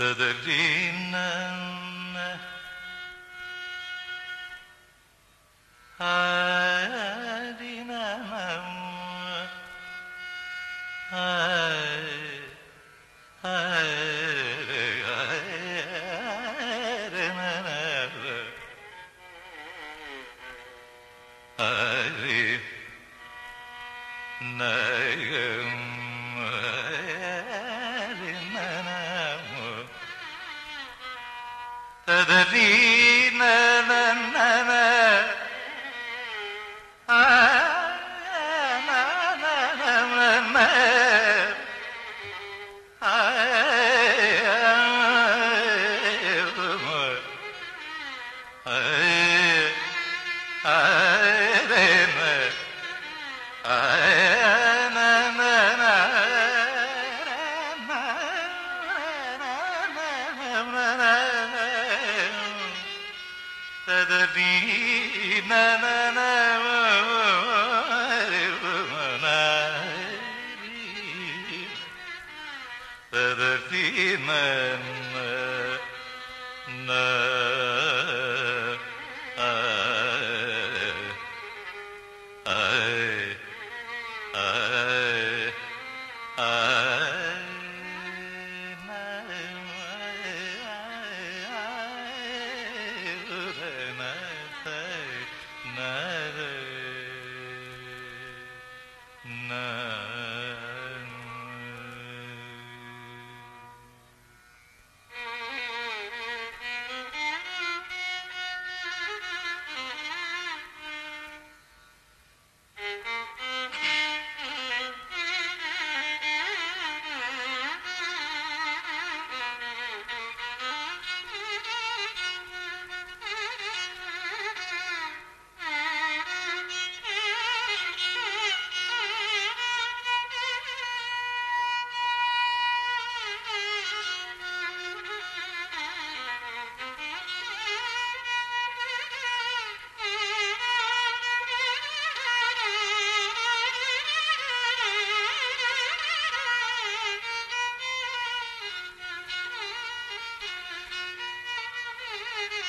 Tadarinan I na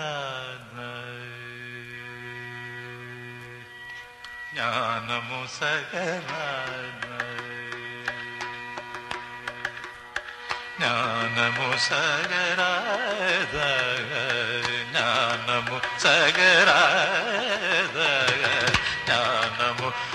ജ്ഞാനമുസകരാനായി ജ്ഞാനമുസകരാനായി ജ്ഞാനമുസകരാത ജ്ഞാനമുസകരാത ജ്ഞാനമുസകരാത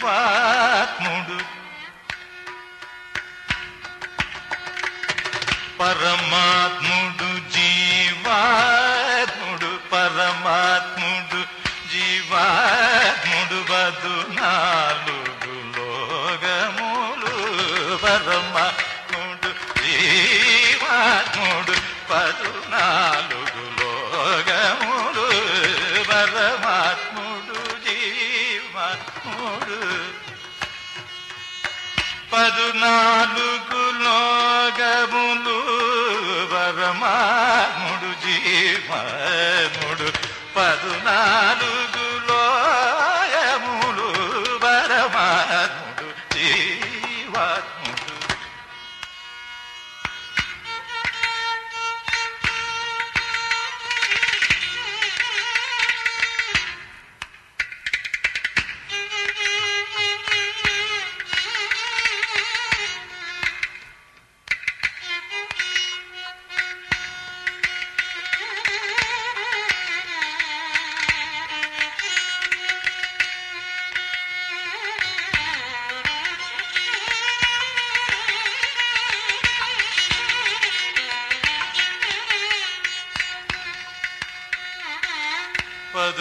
அப்பா నాలుగు లోగములు పరమాత్ముడు జీవముడు పదునాలుగు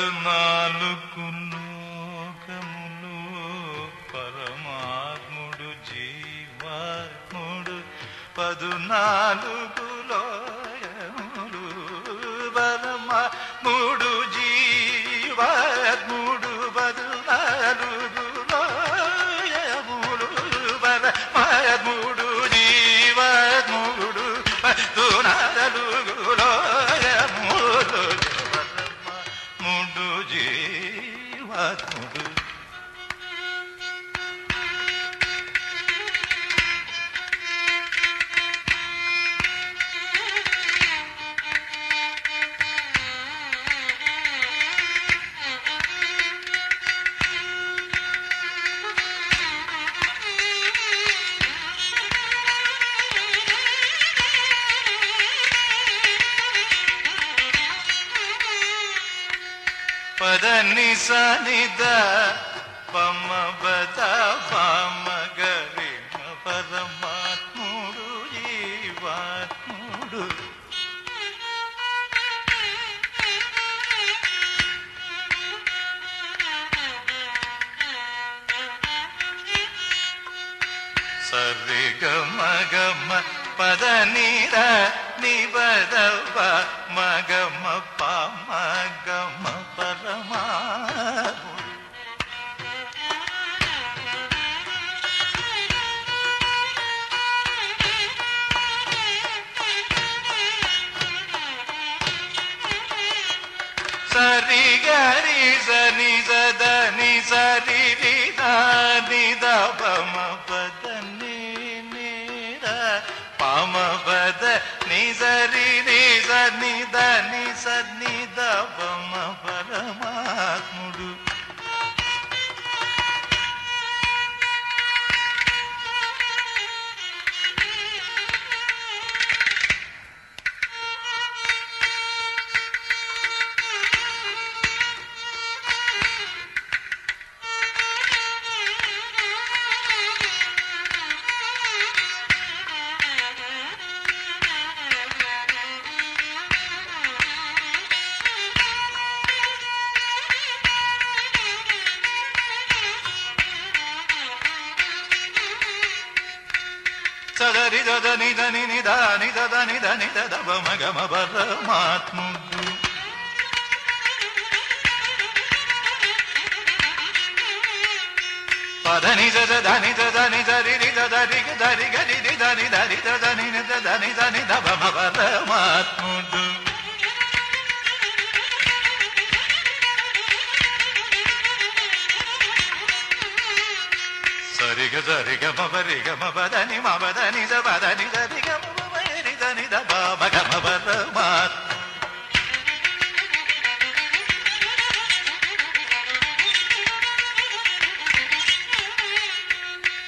పదునాలుగు సరి గరి సని సదని సరి రి దమ పద నీర పమ పద ని సరి రి సని దని సని దమ పరమా సదరి నిద నిద ని నిద నిద దని ద పమ గమ పరమాత్ముడు పదని జద దని దని దరి రి దరి దరి గరి రి దని దరి దని దని దని ద పమ పరమాత్ముడు సరిగ సరిగ మరిగ మదని మదని మదని రిగ మమ దని ద పమ గమ పరమాత్మ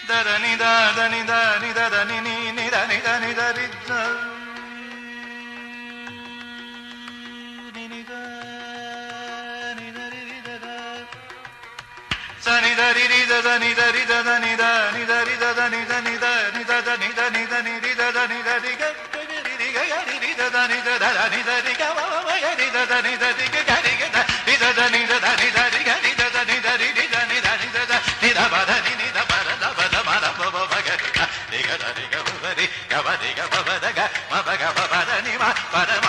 దని దని దని దని ని ని దని దని దరి ద ని ని ద ని దరి రి ద ద నిదరి నిదద నిదరిదద నిద నిదరిదద నిద నిద నిదద నిద నిద నిరిదద నిదరిగ నిదద నిదద నిదరిగ నిదద నిదరిగ గరిగద నిదద నిదద నిదరిగ నిదద నిదరి నిద నిద నిదద నిద బద నిద బరద బద మర బవ మగరిగ నిగద నిగ బరి గవ నిగ బవద గ మబగ బవద నిమ పరమ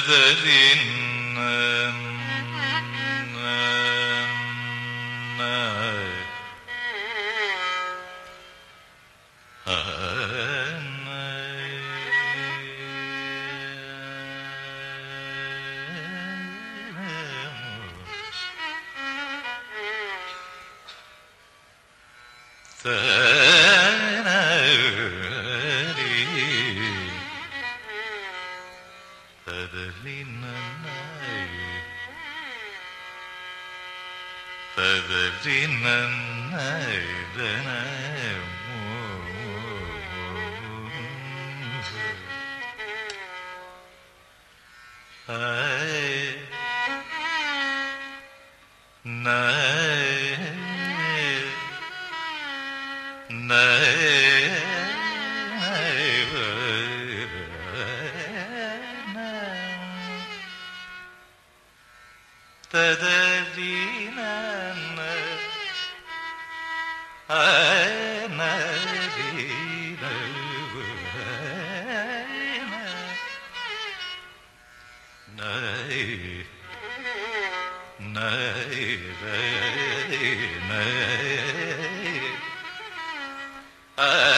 بأثر Uh... Uh...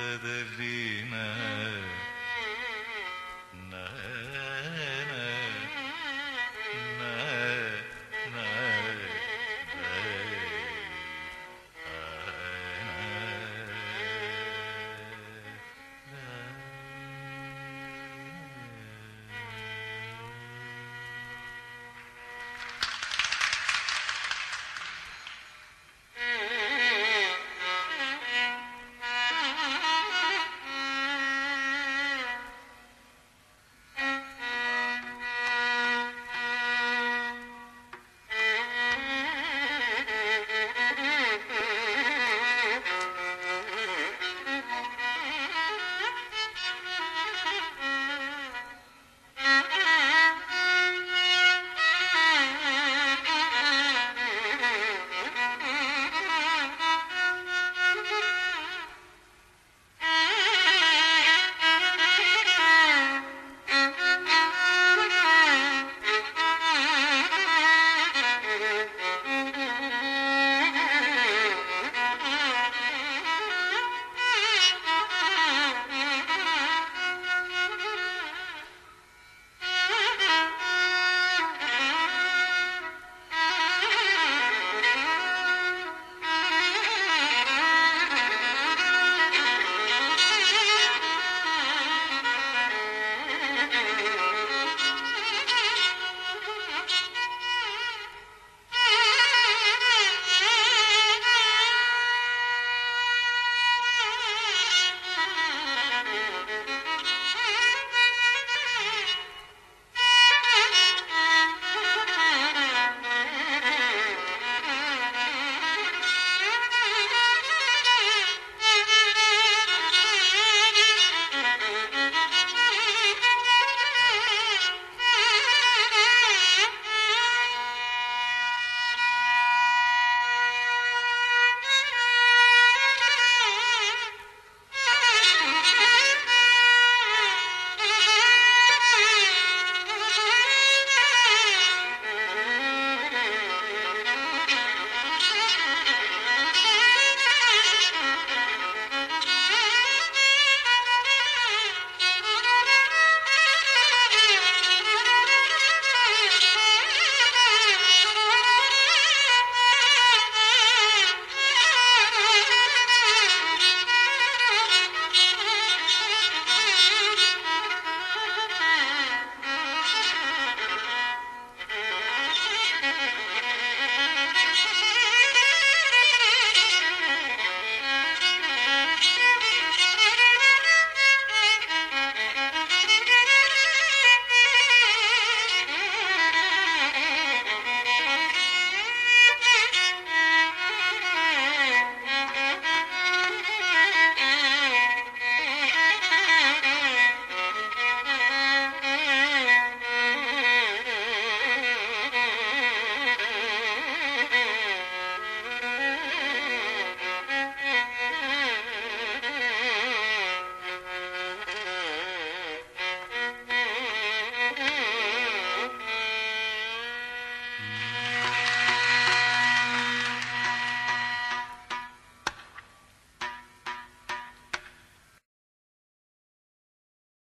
ತದವೀನ ನರ